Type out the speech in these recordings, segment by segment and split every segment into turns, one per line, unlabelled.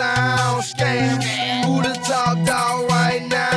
sound scams. Who the top dog right now?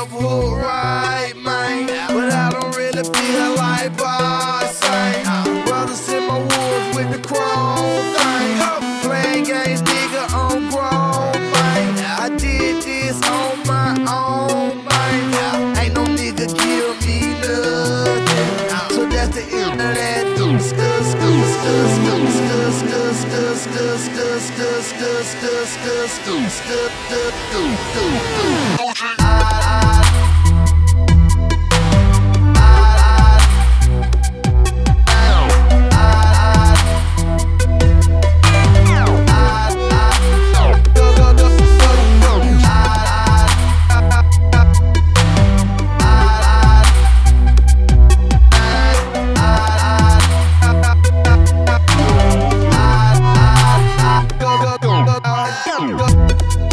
love will rise. I, I, 안.